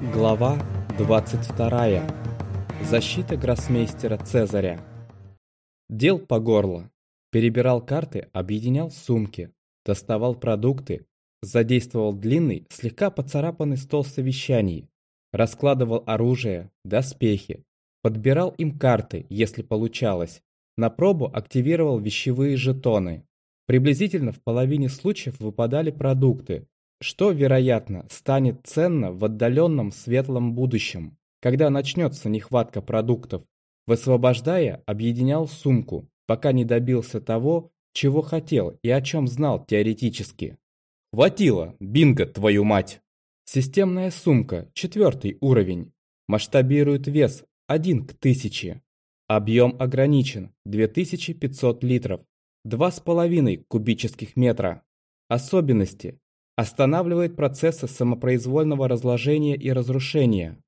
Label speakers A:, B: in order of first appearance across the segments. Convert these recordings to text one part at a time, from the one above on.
A: Глава 22. Защита гроссмейстера Цезаря. Дел по горло. Перебирал карты, объединял сумки, доставал продукты, задействовал длинный, слегка поцарапанный стол совещаний, раскладывал оружие, доспехи, подбирал им карты, если получалось, на пробу активировал вещевые жетоны. Приблизительно в половине случаев выпадали продукты, что, вероятно, станет ценно в отдаленном светлом будущем, когда начнется нехватка продуктов. Высвобождая, объединял сумку, пока не добился того, чего хотел и о чем знал теоретически. Хватило, бинго, твою мать! Системная сумка, четвертый уровень. Масштабирует вес 1 к 1000. Объем ограничен 2500 литров, 2,5 кубических метра. Особенности Останавливает процессы самопроизвольного разложения и разрушения.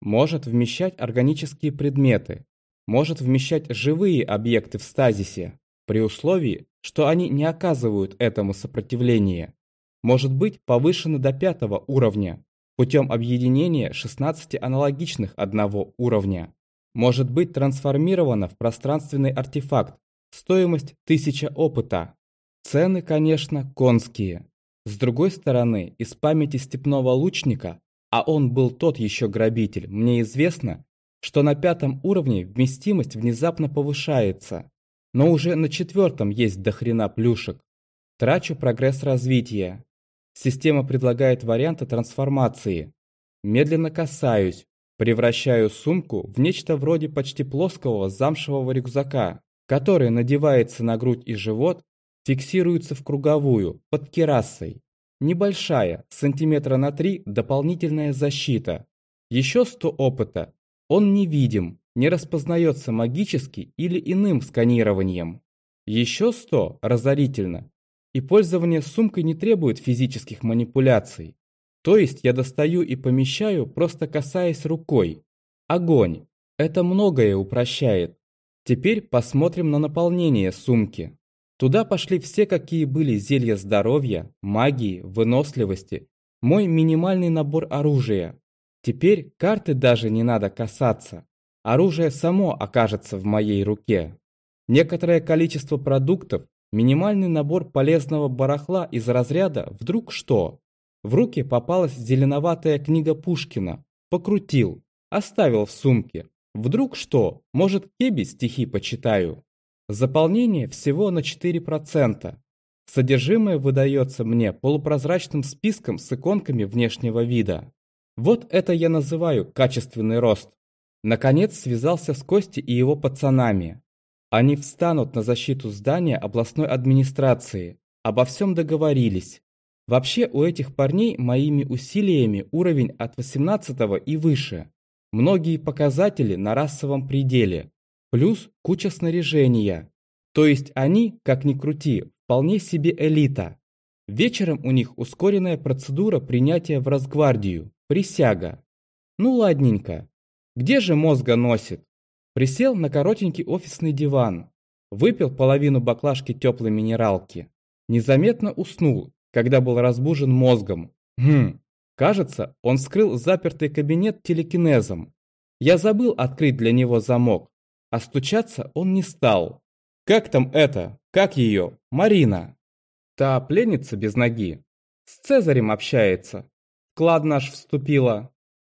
A: Может вмещать органические предметы. Может вмещать живые объекты в стазисе, при условии, что они не оказывают этому сопротивления. Может быть повышено до пятого уровня путем объединения 16 аналогичных одного уровня. Может быть трансформировано в пространственный артефакт. Стоимость 1000 опыта. Цены, конечно, конские. С другой стороны, из памяти степного лучника, а он был тот еще грабитель, мне известно, что на пятом уровне вместимость внезапно повышается, но уже на четвертом есть дохрена плюшек. Трачу прогресс развития. Система предлагает варианты трансформации. Медленно касаюсь, превращаю сумку в нечто вроде почти плоского замшевого рюкзака, который надевается на грудь и живот фиксируется в круговую, под керасой. Небольшая, сантиметра на 3, дополнительная защита. Еще 100 опыта. Он невидим, не распознается магически или иным сканированием. Еще 100 разорительно. И пользование сумкой не требует физических манипуляций. То есть я достаю и помещаю, просто касаясь рукой. Огонь. Это многое упрощает. Теперь посмотрим на наполнение сумки. Туда пошли все, какие были зелья здоровья, магии, выносливости, мой минимальный набор оружия. Теперь карты даже не надо касаться. Оружие само окажется в моей руке. Некоторое количество продуктов, минимальный набор полезного барахла из разряда «Вдруг что?». В руки попалась зеленоватая книга Пушкина. Покрутил, оставил в сумке. Вдруг что? Может, Кеби стихи почитаю? Заполнение всего на 4%. Содержимое выдается мне полупрозрачным списком с иконками внешнего вида. Вот это я называю качественный рост. Наконец связался с Костей и его пацанами. Они встанут на защиту здания областной администрации. Обо всем договорились. Вообще у этих парней моими усилиями уровень от 18 и выше. Многие показатели на расовом пределе. Плюс куча снаряжения. То есть они, как ни крути, вполне себе элита. Вечером у них ускоренная процедура принятия в Росгвардию. Присяга. Ну ладненько. Где же мозга носит? Присел на коротенький офисный диван. Выпил половину баклажки теплой минералки. Незаметно уснул, когда был разбужен мозгом. Хм, кажется, он вскрыл запертый кабинет телекинезом. Я забыл открыть для него замок, а стучаться он не стал. Как там это? Как ее? Марина. Та пленница без ноги. С Цезарем общается. Клад наш вступила.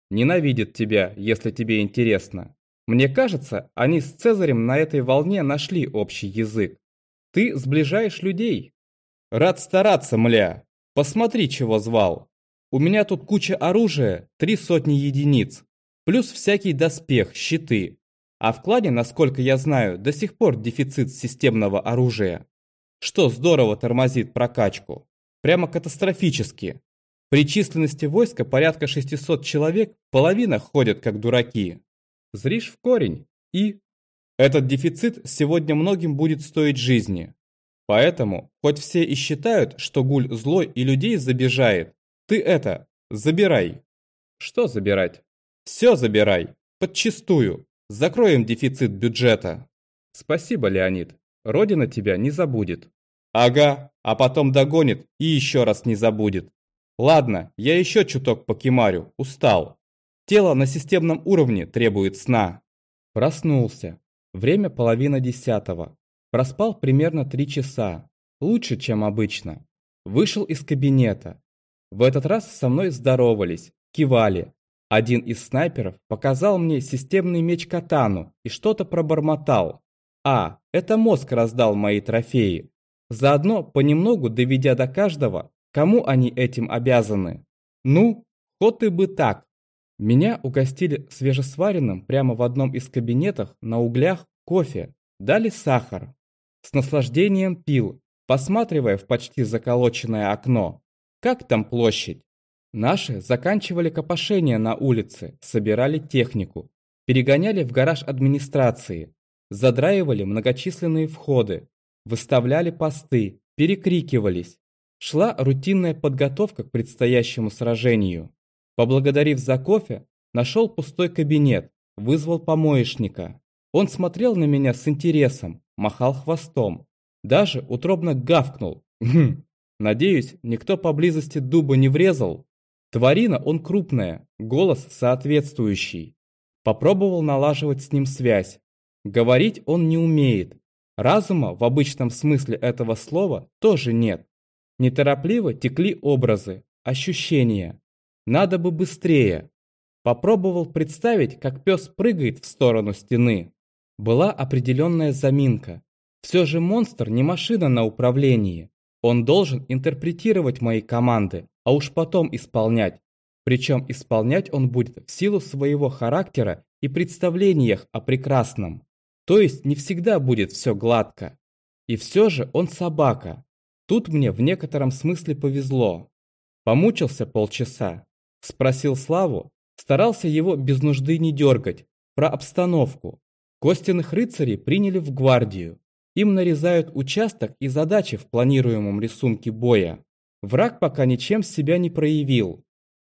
A: Ненавидит тебя, если тебе интересно. Мне кажется, они с Цезарем на этой волне нашли общий язык. Ты сближаешь людей. Рад стараться, мля. Посмотри, чего звал. У меня тут куча оружия, три сотни единиц. Плюс всякий доспех, щиты, а в клане, насколько я знаю, до сих пор дефицит системного оружия. Что здорово тормозит прокачку. Прямо катастрофически. При численности войска порядка 600 человек половина ходят как дураки. Зришь в корень и... Этот дефицит сегодня многим будет стоить жизни. Поэтому, хоть все и считают, что гуль злой и людей забежает, ты это, забирай. Что забирать? Все забирай, подчистую. Закроем дефицит бюджета. Спасибо, Леонид. Родина тебя не забудет. Ага, а потом догонит и еще раз не забудет. Ладно, я еще чуток покемарю, устал. Тело на системном уровне требует сна. Проснулся. Время половина десятого. Проспал примерно три часа. Лучше, чем обычно. Вышел из кабинета. В этот раз со мной здоровались, кивали. Один из снайперов показал мне системный меч катану и что-то пробормотал. А, это мозг раздал мои трофеи. Заодно понемногу доведя до каждого, кому они этим обязаны. Ну, ход и бы так. Меня угостили свежесваренным прямо в одном из кабинетов на углях кофе. Дали сахар. С наслаждением пил, посматривая в почти заколоченное окно. Как там площадь? Наши заканчивали копошение на улице, собирали технику, перегоняли в гараж администрации, задраивали многочисленные входы, выставляли посты, перекрикивались. Шла рутинная подготовка к предстоящему сражению. Поблагодарив за кофе, нашел пустой кабинет, вызвал помоечника. Он смотрел на меня с интересом, махал хвостом. Даже утробно гавкнул. Хм, надеюсь, никто поблизости дуба не врезал. Тварина он крупная, голос соответствующий. Попробовал налаживать с ним связь. Говорить он не умеет. Разума в обычном смысле этого слова тоже нет. Неторопливо текли образы, ощущения. Надо бы быстрее. Попробовал представить, как пес прыгает в сторону стены. Была определенная заминка. Все же монстр не машина на управлении. Он должен интерпретировать мои команды, а уж потом исполнять. Причем исполнять он будет в силу своего характера и представлениях о прекрасном. То есть не всегда будет все гладко. И все же он собака. Тут мне в некотором смысле повезло. Помучился полчаса, Спросил Славу, старался его без нужды не дергать, про обстановку. Костяных рыцарей приняли в гвардию. Им нарезают участок и задачи в планируемом рисунке боя. Враг пока ничем себя не проявил.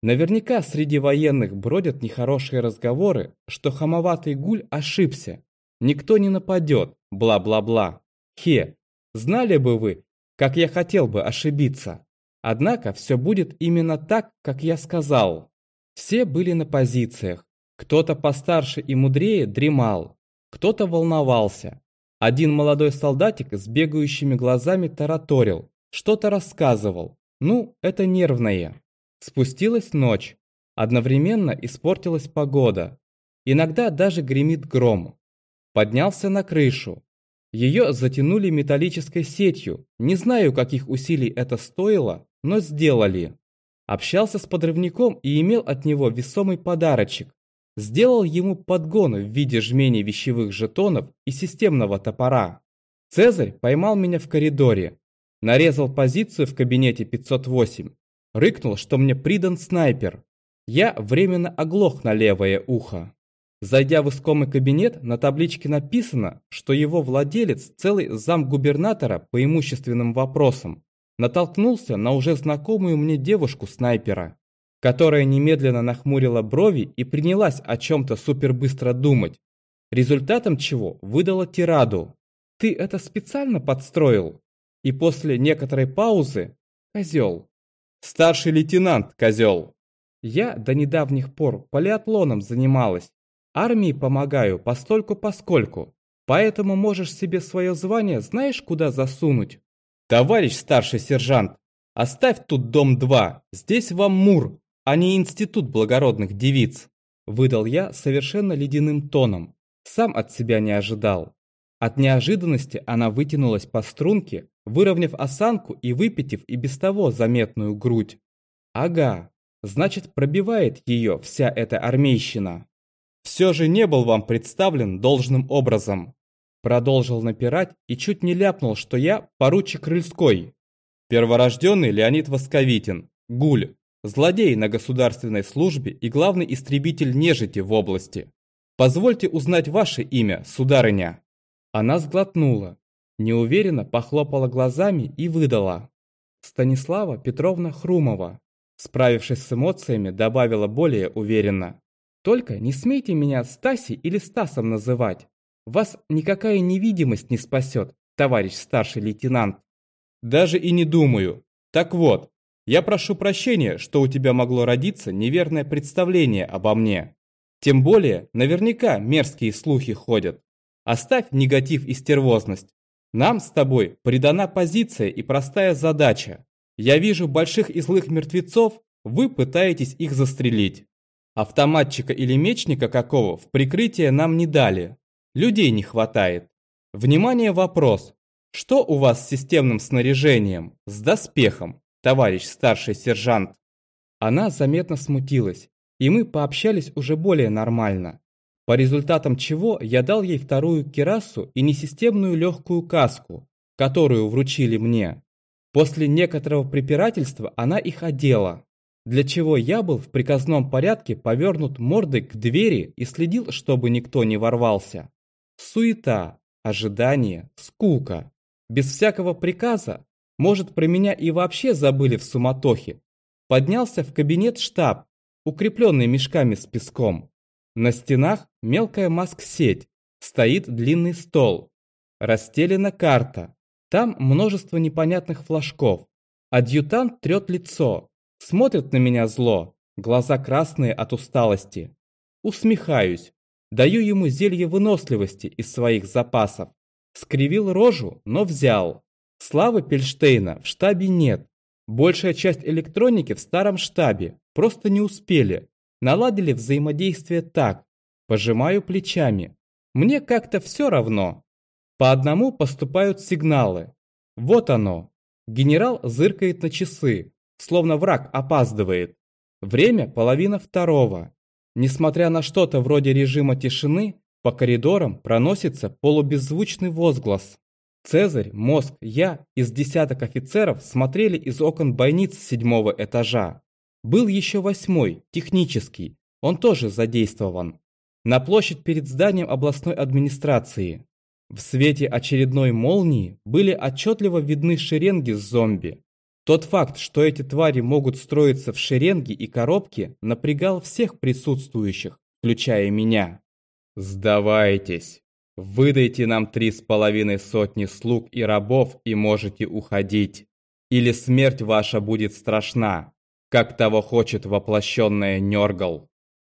A: Наверняка среди военных бродят нехорошие разговоры, что хамоватый гуль ошибся. Никто не нападет, бла-бла-бла. Хе, знали бы вы, как я хотел бы ошибиться. Однако все будет именно так, как я сказал. Все были на позициях. Кто-то постарше и мудрее дремал, кто-то волновался. Один молодой солдатик с бегающими глазами тараторил, что-то рассказывал. Ну, это нервное. Спустилась ночь. Одновременно испортилась погода. Иногда даже гремит гром. Поднялся на крышу. Ее затянули металлической сетью. Не знаю, каких усилий это стоило, но сделали. Общался с подрывником и имел от него весомый подарочек. Сделал ему подгон в виде жмений вещевых жетонов и системного топора. Цезарь поймал меня в коридоре. Нарезал позицию в кабинете 508. Рыкнул, что мне придан снайпер. Я временно оглох на левое ухо. Зайдя в искомый кабинет, на табличке написано, что его владелец целый зам губернатора по имущественным вопросам натолкнулся на уже знакомую мне девушку-снайпера, которая немедленно нахмурила брови и принялась о чем-то супербыстро думать, результатом чего выдала тираду. «Ты это специально подстроил?» И после некоторой паузы «Козел». «Старший лейтенант, козел!» Я до недавних пор полиатлоном занималась. Армии помогаю постольку-поскольку. Поэтому можешь себе свое звание знаешь куда засунуть? «Товарищ старший сержант, оставь тут дом 2, здесь вам Мур, а не институт благородных девиц», выдал я совершенно ледяным тоном, сам от себя не ожидал. От неожиданности она вытянулась по струнке, выровняв осанку и выпитив и без того заметную грудь. Ага, значит пробивает ее вся эта армейщина. Все же не был вам представлен должным образом. Продолжил напирать и чуть не ляпнул, что я поручик Рыльской. Перворожденный Леонид Восковитин, гуль, злодей на государственной службе и главный истребитель нежити в области. Позвольте узнать ваше имя, сударыня. Она сглотнула, неуверенно похлопала глазами и выдала. Станислава Петровна Хрумова. Справившись с эмоциями, добавила более уверенно. Только не смейте меня Стаси или Стасом называть. Вас никакая невидимость не спасет, товарищ старший лейтенант. Даже и не думаю. Так вот, Я прошу прощения, что у тебя могло родиться неверное представление обо мне. Тем более, наверняка мерзкие слухи ходят. Оставь негатив и стервозность. Нам с тобой придана позиция и простая задача. Я вижу больших и злых мертвецов, вы пытаетесь их застрелить. Автоматчика или мечника какого в прикрытие нам не дали. Людей не хватает. Внимание, вопрос. Что у вас с системным снаряжением, с доспехом, товарищ старший сержант? Она заметно смутилась, и мы пообщались уже более нормально. По результатам чего я дал ей вторую кирасу и несистемную легкую каску, которую вручили мне. После некоторого препирательства она их одела для чего я был в приказном порядке повернут мордой к двери и следил, чтобы никто не ворвался. Суета, ожидание, скука. Без всякого приказа, может, про меня и вообще забыли в суматохе. Поднялся в кабинет штаб, укрепленный мешками с песком. На стенах мелкая маск-сеть, стоит длинный стол. Расстелена карта, там множество непонятных флажков. Адъютант трет лицо, Смотрит на меня зло, глаза красные от усталости. Усмехаюсь, даю ему зелье выносливости из своих запасов. Скривил рожу, но взял. Славы Пельштейна в штабе нет. Большая часть электроники в старом штабе, просто не успели. Наладили взаимодействие так. Пожимаю плечами. Мне как-то все равно. По одному поступают сигналы. Вот оно. Генерал зыркает на часы, словно враг опаздывает. Время половина второго. Несмотря на что-то вроде режима тишины, по коридорам проносится полубеззвучный возглас. Цезарь, Мозг, я из десяток офицеров смотрели из окон бойниц седьмого этажа. Был еще восьмой, технический, он тоже задействован. На площадь перед зданием областной администрации. В свете очередной молнии были отчетливо видны шеренги с зомби. Тот факт, что эти твари могут строиться в шеренги и коробки, напрягал всех присутствующих, включая меня. «Сдавайтесь! Выдайте нам три с половиной сотни слуг и рабов и можете уходить. Или смерть ваша будет страшна, как того хочет воплощенная Нергал».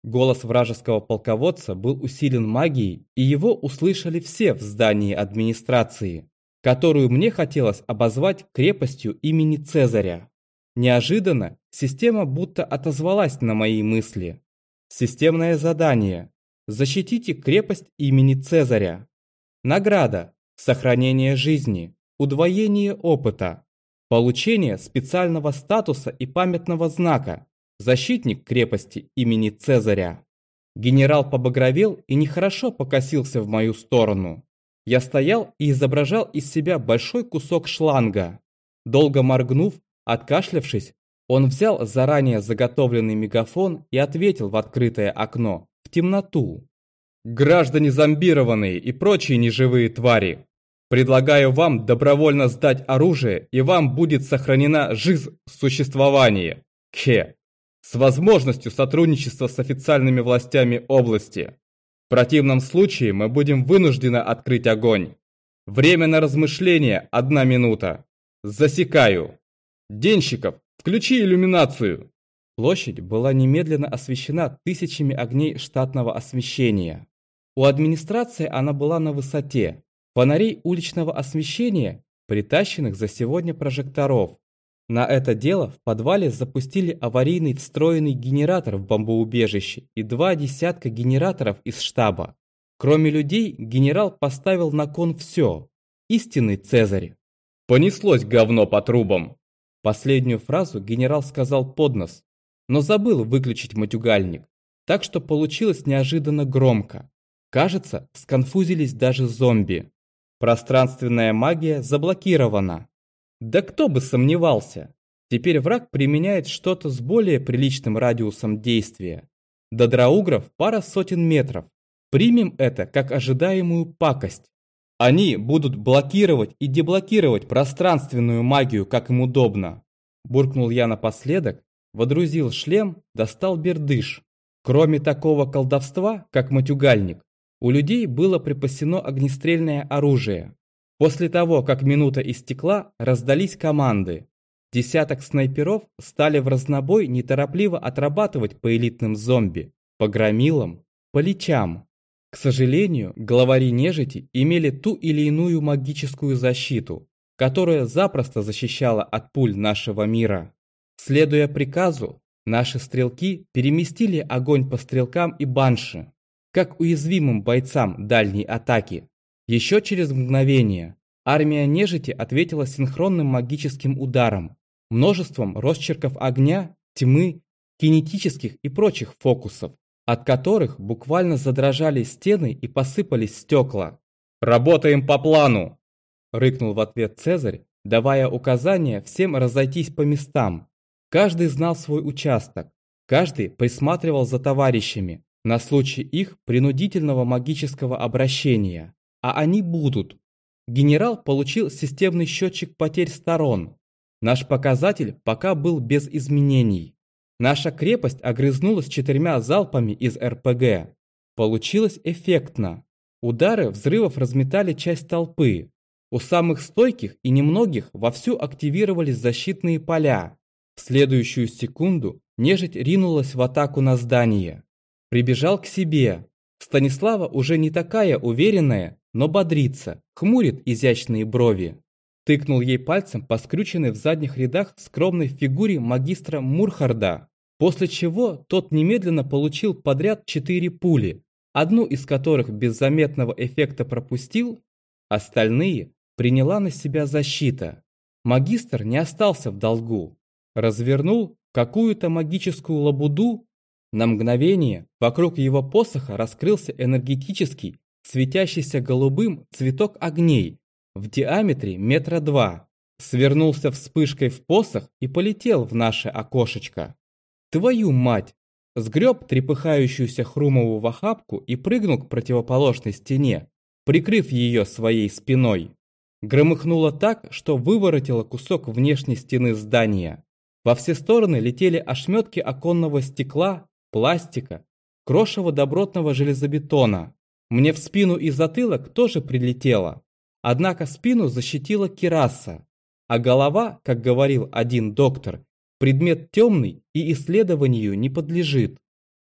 A: Голос вражеского полководца был усилен магией, и его услышали все в здании администрации которую мне хотелось обозвать крепостью имени Цезаря. Неожиданно система будто отозвалась на мои мысли. Системное задание. Защитите крепость имени Цезаря. Награда. Сохранение жизни. Удвоение опыта. Получение специального статуса и памятного знака. Защитник крепости имени Цезаря. Генерал побагровел и нехорошо покосился в мою сторону. Я стоял и изображал из себя большой кусок шланга. Долго моргнув, откашлявшись, он взял заранее заготовленный мегафон и ответил в открытое окно, темноту. «Граждане зомбированные и прочие неживые твари, предлагаю вам добровольно сдать оружие, и вам будет сохранена жизнь существования. Кхе. С возможностью сотрудничества с официальными властями области. В противном случае мы будем вынуждены открыть огонь. Время на размышление – одна минута. Засекаю. Денщиков, включи иллюминацию. Площадь была немедленно освещена тысячами огней штатного освещения. У администрации она была на высоте. Фонарей уличного освещения, притащенных за сегодня прожекторов. На это дело в подвале запустили аварийный встроенный генератор в бомбоубежище и два десятка генераторов из штаба. Кроме людей, генерал поставил на кон все. Истинный Цезарь. «Понеслось говно по трубам!» Последнюю фразу генерал сказал под нос, но забыл выключить матюгальник, так что получилось неожиданно громко. Кажется, сконфузились даже зомби. Пространственная магия заблокирована. Да кто бы сомневался. Теперь враг применяет что-то с более приличным радиусом действия. До драугров пара сотен метров. Примем это как ожидаемую пакость. Они будут блокировать и деблокировать пространственную магию, как им удобно. Буркнул я напоследок, водрузил шлем, достал бердыш. Кроме такого колдовства, как матюгальник, у людей было припасено огнестрельное оружие. После того, как минута истекла, раздались команды. Десяток снайперов стали в разнобой неторопливо отрабатывать по элитным зомби, по громилам, по личам. К сожалению, главари нежити имели ту или иную магическую защиту, которая запросто защищала от пуль нашего мира. Следуя приказу, наши стрелки переместили огонь по стрелкам и банши, как уязвимым бойцам дальней атаки. Еще через мгновение армия нежити ответила синхронным магическим ударом, множеством росчерков огня, тьмы, кинетических и прочих фокусов от которых буквально задрожали стены и посыпались стекла. «Работаем по плану!» – рыкнул в ответ Цезарь, давая указание всем разойтись по местам. Каждый знал свой участок, каждый присматривал за товарищами на случай их принудительного магического обращения. А они будут. Генерал получил системный счетчик потерь сторон. Наш показатель пока был без изменений. Наша крепость огрызнулась четырьмя залпами из РПГ. Получилось эффектно. Удары взрывов разметали часть толпы. У самых стойких и немногих вовсю активировались защитные поля. В следующую секунду нежить ринулась в атаку на здание. Прибежал к себе. Станислава уже не такая уверенная, но бодрится, хмурит изящные брови. Тыкнул ей пальцем по скрюченной в задних рядах скромной фигуре магистра Мурхарда. После чего тот немедленно получил подряд четыре пули, одну из которых без заметного эффекта пропустил, остальные приняла на себя защита. Магистр не остался в долгу. Развернул какую-то магическую лабуду. На мгновение вокруг его посоха раскрылся энергетический, светящийся голубым цветок огней в диаметре метра два. Свернулся вспышкой в посох и полетел в наше окошечко. Твою мать! Сгреб трепыхающуюся Хрумову в охапку и прыгнул к противоположной стене, прикрыв ее своей спиной. Громыхнуло так, что выворотило кусок внешней стены здания. Во все стороны летели ошметки оконного стекла, пластика, крошево добротного железобетона. Мне в спину и затылок тоже прилетело. Однако спину защитила кераса, а голова, как говорил один доктор, Предмет темный и исследованию не подлежит.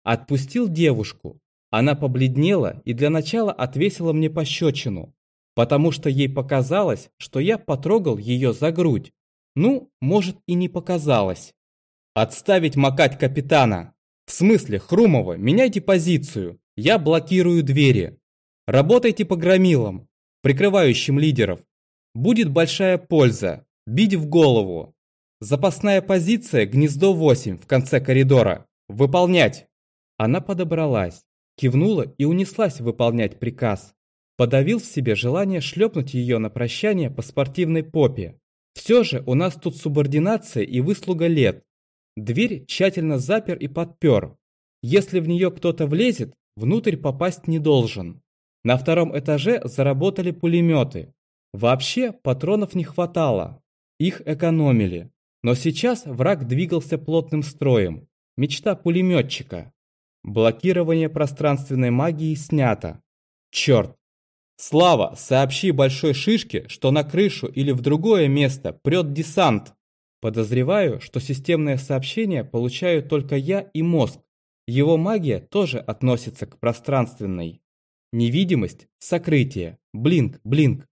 A: Отпустил девушку. Она побледнела и для начала отвесила мне пощечину, потому что ей показалось, что я потрогал ее за грудь. Ну, может и не показалось. Отставить макать капитана. В смысле, Хрумова, меняйте позицию. Я блокирую двери. Работайте по громилам, прикрывающим лидеров. Будет большая польза. Бить в голову. Запасная позиция гнездо 8 в конце коридора. Выполнять. Она подобралась, кивнула и унеслась выполнять приказ. Подавил в себе желание шлепнуть ее на прощание по спортивной попе. Все же у нас тут субординация и выслуга лет. Дверь тщательно запер и подпер. Если в нее кто-то влезет, внутрь попасть не должен. На втором этаже заработали пулеметы. Вообще патронов не хватало. Их экономили. Но сейчас враг двигался плотным строем. Мечта пулеметчика. Блокирование пространственной магии снято. Черт! Слава, сообщи большой шишке, что на крышу или в другое место прет десант. Подозреваю, что системное сообщение получаю только я и мозг. Его магия тоже относится к пространственной. Невидимость, сокрытие, блинк, блинк.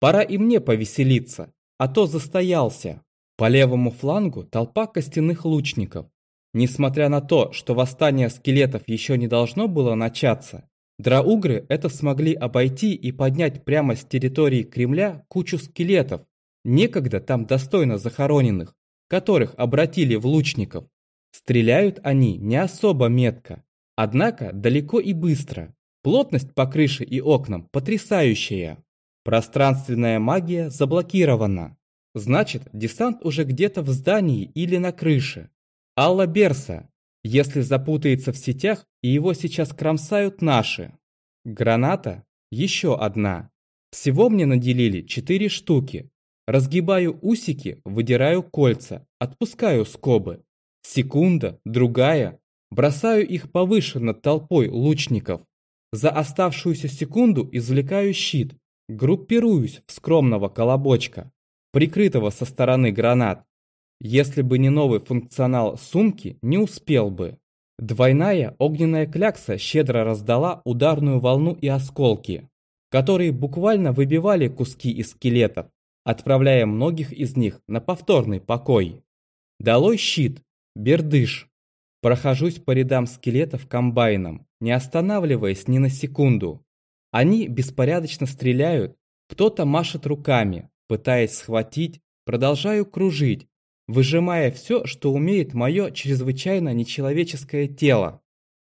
A: Пора и мне повеселиться, а то застоялся. По левому флангу толпа костяных лучников. Несмотря на то, что восстание скелетов еще не должно было начаться, драугры это смогли обойти и поднять прямо с территории Кремля кучу скелетов, некогда там достойно захороненных, которых обратили в лучников. Стреляют они не особо метко, однако далеко и быстро. Плотность по крыше и окнам потрясающая. Пространственная магия заблокирована. Значит, десант уже где-то в здании или на крыше. Алла Берса, если запутается в сетях, и его сейчас кромсают наши. Граната – еще одна. Всего мне наделили четыре штуки. Разгибаю усики, выдираю кольца, отпускаю скобы. Секунда, другая. Бросаю их повыше над толпой лучников. За оставшуюся секунду извлекаю щит, группируюсь в скромного колобочка прикрытого со стороны гранат. Если бы не новый функционал сумки, не успел бы. Двойная огненная клякса щедро раздала ударную волну и осколки, которые буквально выбивали куски из скелетов, отправляя многих из них на повторный покой. Долой щит, бердыш. Прохожусь по рядам скелетов комбайном, не останавливаясь ни на секунду. Они беспорядочно стреляют, кто-то машет руками, пытаясь схватить, продолжаю кружить, выжимая все, что умеет мое чрезвычайно нечеловеческое тело.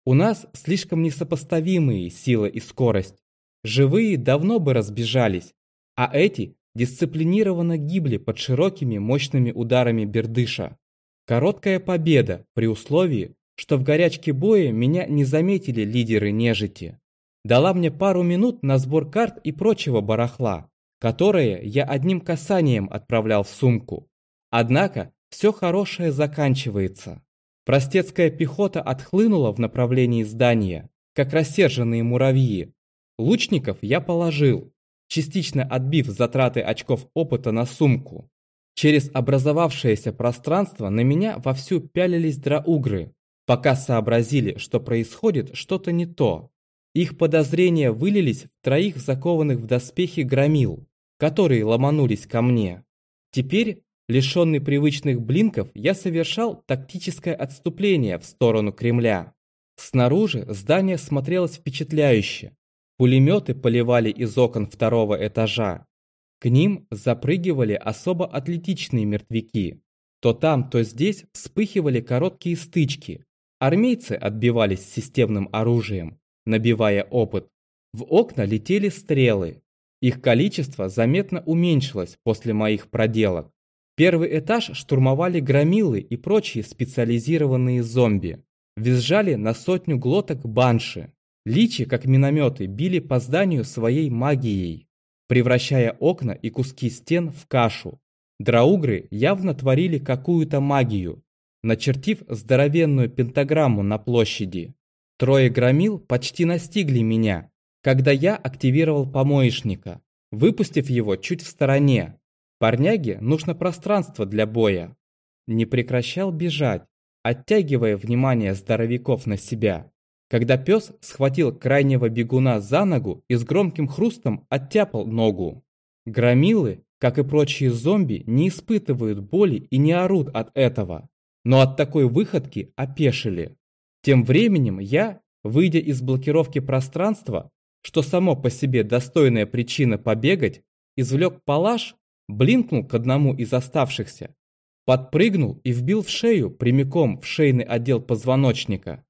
A: У нас слишком несопоставимые сила и скорость. Живые давно бы разбежались, а эти дисциплинированно гибли под широкими мощными ударами бердыша. Короткая победа при условии, что в горячке боя меня не заметили лидеры нежити. Дала мне пару минут на сбор карт и прочего барахла, которое я одним касанием отправлял в сумку. Однако все хорошее заканчивается. Простецкая пехота отхлынула в направлении здания, как рассерженные муравьи. Лучников я положил, частично отбив затраты очков опыта на сумку. Через образовавшееся пространство на меня вовсю пялились драугры, пока сообразили, что происходит что-то не то. Их подозрения вылились в троих закованных в доспехи громил, которые ломанулись ко мне. Теперь Лишенный привычных блинков, я совершал тактическое отступление в сторону Кремля. Снаружи здание смотрелось впечатляюще. Пулеметы поливали из окон второго этажа. К ним запрыгивали особо атлетичные мертвяки. То там, то здесь вспыхивали короткие стычки. Армейцы отбивались системным оружием, набивая опыт. В окна летели стрелы. Их количество заметно уменьшилось после моих проделок. Первый этаж штурмовали громилы и прочие специализированные зомби. Визжали на сотню глоток банши. Личи, как минометы, били по зданию своей магией, превращая окна и куски стен в кашу. Драугры явно творили какую-то магию, начертив здоровенную пентаграмму на площади. Трое громил почти настигли меня, когда я активировал помоечника, выпустив его чуть в стороне, Парняге нужно пространство для боя. Не прекращал бежать, оттягивая внимание здоровяков на себя. Когда пес схватил крайнего бегуна за ногу и с громким хрустом оттяпал ногу. Громилы, как и прочие зомби, не испытывают боли и не орут от этого. Но от такой выходки опешили. Тем временем я, выйдя из блокировки пространства, что само по себе достойная причина побегать, извлек палаш блинкнул к одному из оставшихся, подпрыгнул и вбил в шею прямиком в шейный отдел позвоночника.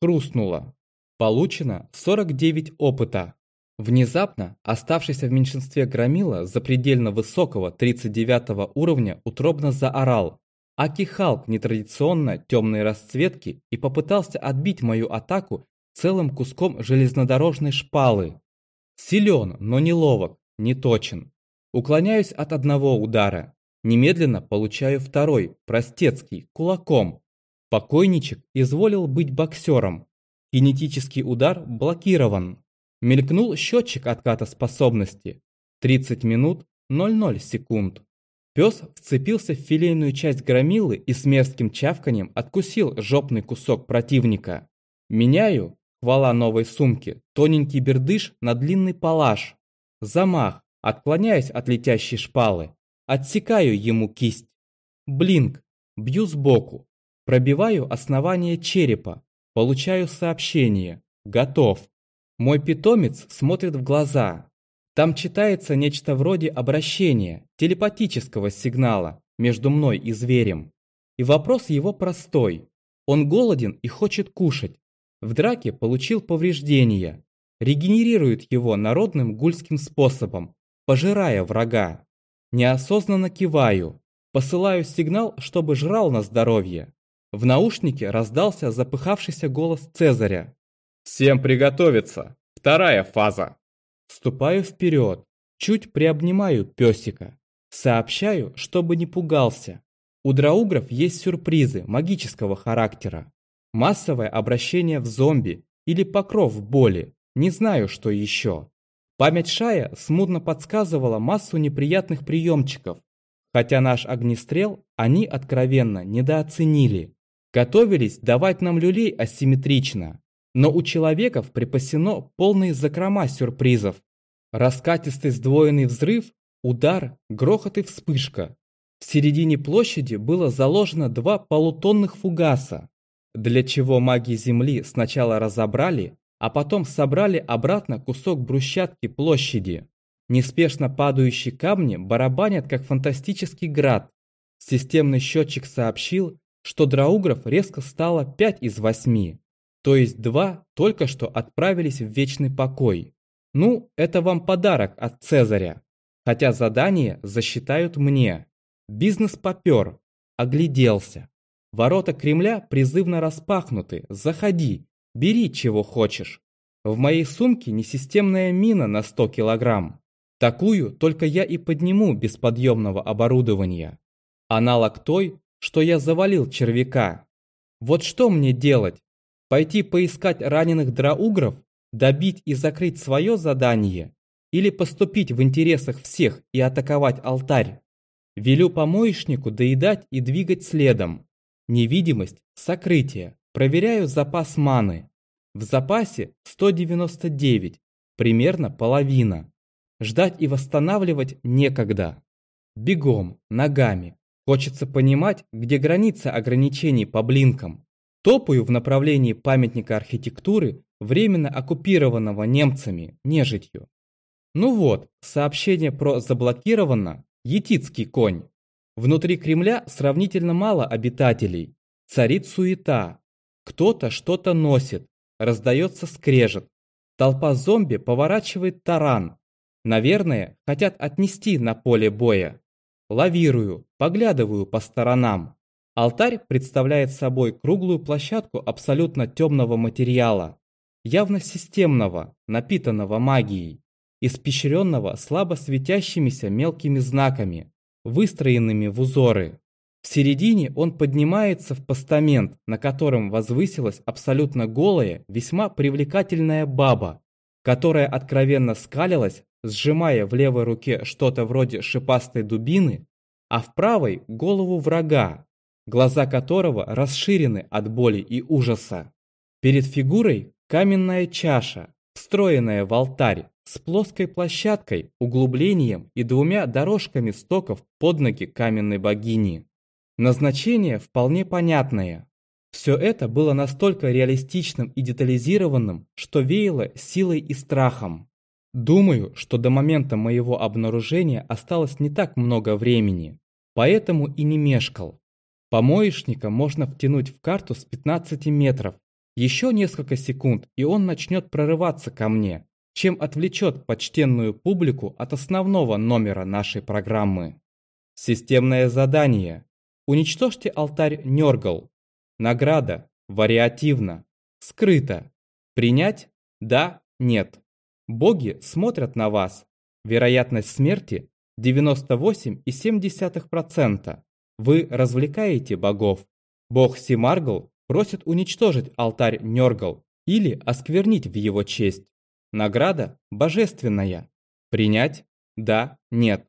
A: Хрустнуло. Получено 49 опыта. Внезапно оставшийся в меньшинстве громила запредельно высокого 39 уровня утробно заорал. Аки Халк нетрадиционно темной расцветки и попытался отбить мою атаку целым куском железнодорожной шпалы. Силен, но не ловок, не точен. Уклоняюсь от одного удара. Немедленно получаю второй, простецкий, кулаком. Покойничек изволил быть боксером. Кинетический удар блокирован. Мелькнул счетчик отката способности. 30 минут 00 секунд. Пес вцепился в филейную часть громилы и с мерзким чавканием откусил жопный кусок противника. Меняю, хвала новой сумки, тоненький бердыш на длинный палаш. Замах, Отклоняясь от летящей шпалы, отсекаю ему кисть. Блинк, бью сбоку, пробиваю основание черепа, получаю сообщение. Готов. Мой питомец смотрит в глаза. Там читается нечто вроде обращения, телепатического сигнала между мной и зверем. И вопрос его простой. Он голоден и хочет кушать. В драке получил повреждения. Регенерирует его народным гульским способом, пожирая врага. Неосознанно киваю, посылаю сигнал, чтобы жрал на здоровье. В наушнике раздался запыхавшийся голос Цезаря. «Всем приготовиться! Вторая фаза!» Ступаю вперед, чуть приобнимаю песика. Сообщаю, чтобы не пугался. У драугров есть сюрпризы магического характера. Массовое обращение в зомби или покров боли. Не знаю, что еще. Память Шая смутно подсказывала массу неприятных приемчиков. хотя наш огнестрел они откровенно недооценили. Готовились давать нам люлей асимметрично, но у человеков припасено полные закрома сюрпризов. Раскатистый сдвоенный взрыв, удар, грохот и вспышка. В середине площади было заложено два полутонных фугаса, для чего маги Земли сначала разобрали, а потом собрали обратно кусок брусчатки площади. Неспешно падающие камни барабанят, как фантастический град. Системный счетчик сообщил, что драугров резко стало 5 из 8, то есть два только что отправились в вечный покой. Ну, это вам подарок от Цезаря. Хотя задание засчитают мне. Бизнес попер. Огляделся. Ворота Кремля призывно распахнуты. Заходи. Бери, чего хочешь. В моей сумке несистемная мина на 100 килограмм. Такую только я и подниму без подъемного оборудования. Аналог той, что я завалил червяка. Вот что мне делать? Пойти поискать раненых драугров добить и закрыть свое задание или поступить в интересах всех и атаковать алтарь. Велю помоечнику доедать и двигать следом. Невидимость, сокрытие. Проверяю запас маны. В запасе 199, примерно половина. Ждать и восстанавливать некогда. Бегом, ногами. Хочется понимать, где граница ограничений по блинкам. Топаю в направлении памятника архитектуры временно оккупированного немцами нежитью. Ну вот, сообщение про заблокировано – етицкий конь. Внутри Кремля сравнительно мало обитателей. Царит суета. Кто-то что-то носит. Раздается скрежет. Толпа зомби поворачивает таран. Наверное, хотят отнести на поле боя. Лавирую, поглядываю по сторонам. Алтарь представляет собой круглую площадку абсолютно темного материала явно системного, напитанного магией, испещренного слабо светящимися мелкими знаками, выстроенными в узоры. В середине он поднимается в постамент, на котором возвысилась абсолютно голая, весьма привлекательная баба, которая откровенно скалилась, сжимая в левой руке что-то вроде шипастой дубины, а в правой – голову врага, глаза которого расширены от боли и ужаса. Перед фигурой Каменная чаша, встроенная в алтарь, с плоской площадкой, углублением и двумя дорожками стоков под ноги каменной богини. Назначение вполне понятное. Все это было настолько реалистичным и детализированным, что веяло силой и страхом. Думаю, что до момента моего обнаружения осталось не так много времени, поэтому и не мешкал. Помоечника можно втянуть в карту с 15 метров, еще несколько секунд, и он начнет прорываться ко мне, чем отвлечет почтенную публику от основного номера нашей программы. Системное задание. Уничтожьте алтарь Нергал. Награда. Вариативно. Скрыто. Принять? Да, нет. Боги смотрят на вас. Вероятность смерти 98,7%. Вы развлекаете богов. Бог Симаргл просит уничтожить алтарь Нергал или осквернить в его честь. Награда божественная. Принять? Да, нет.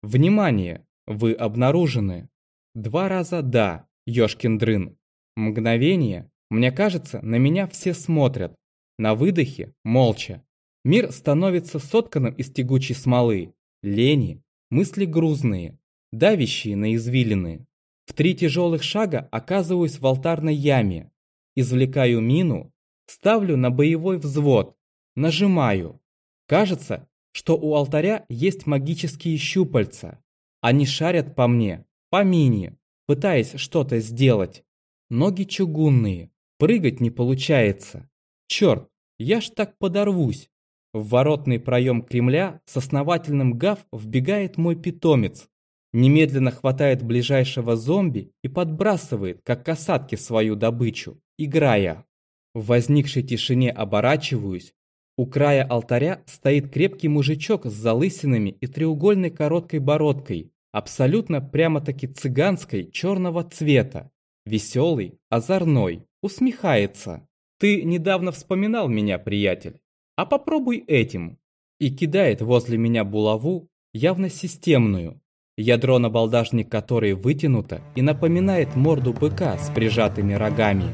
A: Внимание! Вы обнаружены. Два раза да, ёшкин дрын. Мгновение, мне кажется, на меня все смотрят. На выдохе молча. Мир становится сотканным из тягучей смолы, лени, мысли грузные, давящие на извилины. В три тяжелых шага оказываюсь в алтарной яме. Извлекаю мину, ставлю на боевой взвод, нажимаю. Кажется, что у алтаря есть магические щупальца. Они шарят по мне, по мине, пытаясь что-то сделать. Ноги чугунные, прыгать не получается. Черт, я ж так подорвусь. В воротный проем Кремля с основательным гав вбегает мой питомец, немедленно хватает ближайшего зомби и подбрасывает, как касатки, свою добычу, играя. В возникшей тишине оборачиваюсь. У края алтаря стоит крепкий мужичок с залысинами и треугольной короткой бородкой, абсолютно прямо-таки цыганской черного цвета. Веселый, озорной, усмехается. «Ты недавно вспоминал меня, приятель, а попробуй этим». И кидает возле меня булаву, явно системную, ядро на балдажник которой вытянуто и напоминает морду быка с прижатыми рогами.